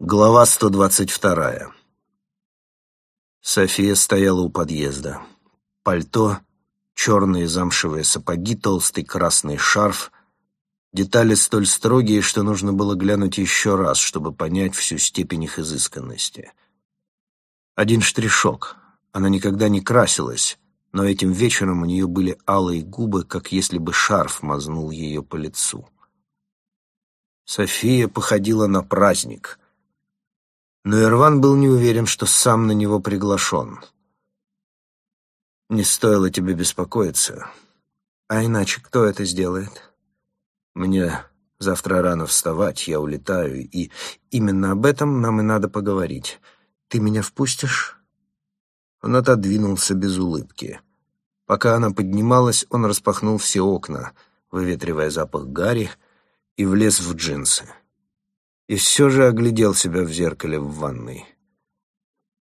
Глава 122. София стояла у подъезда. Пальто, черные замшевые сапоги, толстый красный шарф. Детали столь строгие, что нужно было глянуть еще раз, чтобы понять всю степень их изысканности. Один штришок. Она никогда не красилась, но этим вечером у нее были алые губы, как если бы шарф мазнул ее по лицу. София походила на праздник — но Ирван был не уверен, что сам на него приглашен. «Не стоило тебе беспокоиться. А иначе кто это сделает? Мне завтра рано вставать, я улетаю, и именно об этом нам и надо поговорить. Ты меня впустишь?» Он отодвинулся без улыбки. Пока она поднималась, он распахнул все окна, выветривая запах гари, и влез в джинсы и все же оглядел себя в зеркале в ванной.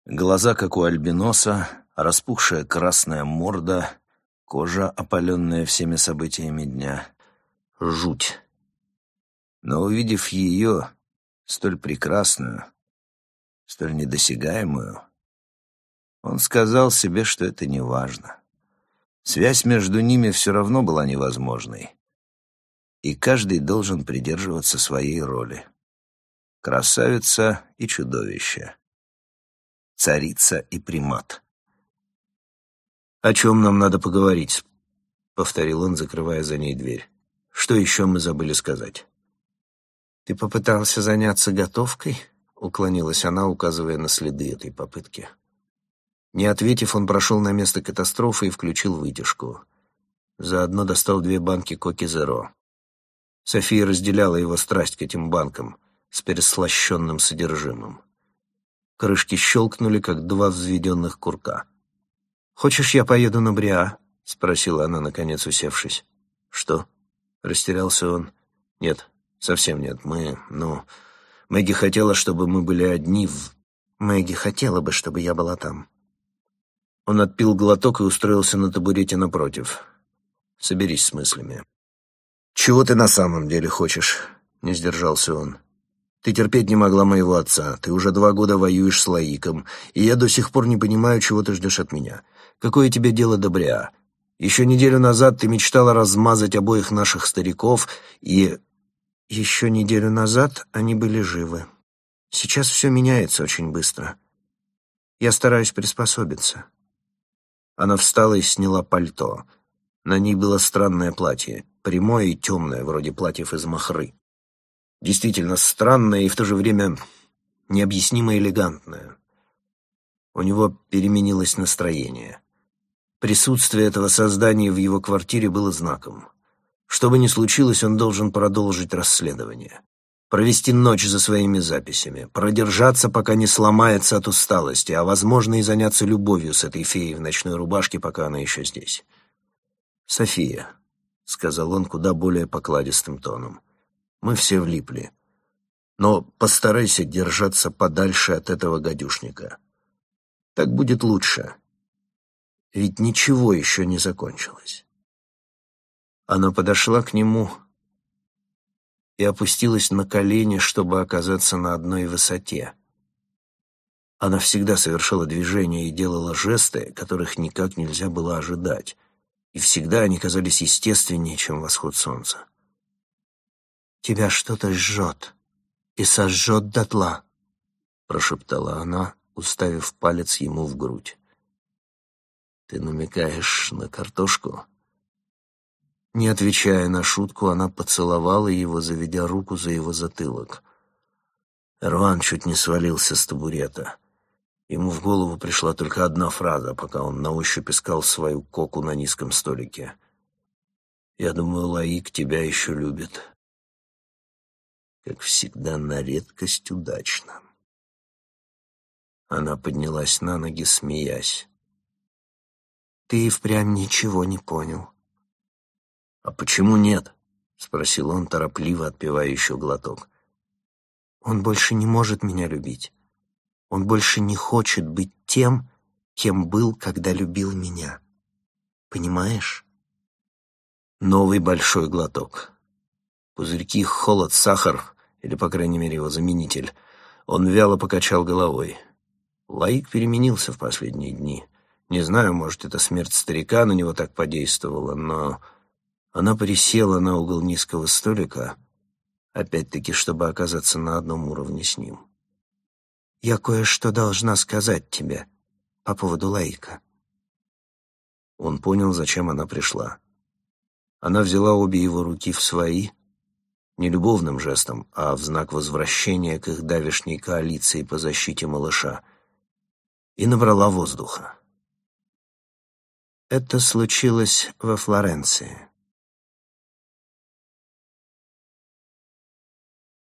Глаза, как у альбиноса, распухшая красная морда, кожа, опаленная всеми событиями дня. Жуть. Но увидев ее, столь прекрасную, столь недосягаемую, он сказал себе, что это не важно. Связь между ними все равно была невозможной, и каждый должен придерживаться своей роли красавица и чудовище, царица и примат. «О чем нам надо поговорить?» — повторил он, закрывая за ней дверь. «Что еще мы забыли сказать?» «Ты попытался заняться готовкой?» — уклонилась она, указывая на следы этой попытки. Не ответив, он прошел на место катастрофы и включил вытяжку. Заодно достал две банки Коки-Зеро. София разделяла его страсть к этим банкам — с переслащенным содержимым. Крышки щелкнули, как два взведенных курка. «Хочешь, я поеду на Бриа?» — спросила она, наконец усевшись. «Что?» — растерялся он. «Нет, совсем нет. Мы, ну...» Мэгги хотела, чтобы мы были одни в... Мэгги хотела бы, чтобы я была там. Он отпил глоток и устроился на табурете напротив. «Соберись с мыслями». «Чего ты на самом деле хочешь?» — не сдержался он. Ты терпеть не могла моего отца, ты уже два года воюешь с Лаиком, и я до сих пор не понимаю, чего ты ждешь от меня. Какое тебе дело до Бриа? Еще неделю назад ты мечтала размазать обоих наших стариков, и... Еще неделю назад они были живы. Сейчас все меняется очень быстро. Я стараюсь приспособиться. Она встала и сняла пальто. На ней было странное платье, прямое и темное, вроде платьев из махры действительно странное и в то же время необъяснимо элегантное. У него переменилось настроение. Присутствие этого создания в его квартире было знаком. Что бы ни случилось, он должен продолжить расследование. Провести ночь за своими записями, продержаться, пока не сломается от усталости, а, возможно, и заняться любовью с этой феей в ночной рубашке, пока она еще здесь. «София», — сказал он куда более покладистым тоном, — мы все влипли. Но постарайся держаться подальше от этого гадюшника. Так будет лучше. Ведь ничего еще не закончилось. Она подошла к нему и опустилась на колени, чтобы оказаться на одной высоте. Она всегда совершала движения и делала жесты, которых никак нельзя было ожидать, и всегда они казались естественнее, чем восход солнца. Тебя что-то жжет и сожжет дотла», — прошептала она, уставив палец ему в грудь. «Ты намекаешь на картошку?» Не отвечая на шутку, она поцеловала его, заведя руку за его затылок. Эрван чуть не свалился с табурета. Ему в голову пришла только одна фраза, пока он на ощупь искал свою коку на низком столике. «Я думаю, Лаик тебя еще любит» как всегда, на редкость удачно. Она поднялась на ноги, смеясь. «Ты и впрямь ничего не понял». «А почему нет?» — спросил он, торопливо отпивая еще глоток. «Он больше не может меня любить. Он больше не хочет быть тем, кем был, когда любил меня. Понимаешь?» Новый большой глоток. Пузырьки, холод, сахар или, по крайней мере, его заменитель. Он вяло покачал головой. Лаик переменился в последние дни. Не знаю, может, это смерть старика на него так подействовала, но... Она присела на угол низкого столика, опять-таки, чтобы оказаться на одном уровне с ним. «Я кое-что должна сказать тебе по поводу Лаика». Он понял, зачем она пришла. Она взяла обе его руки в свои, не любовным жестом, а в знак возвращения к их давешней коалиции по защите малыша, и набрала воздуха. Это случилось во Флоренции.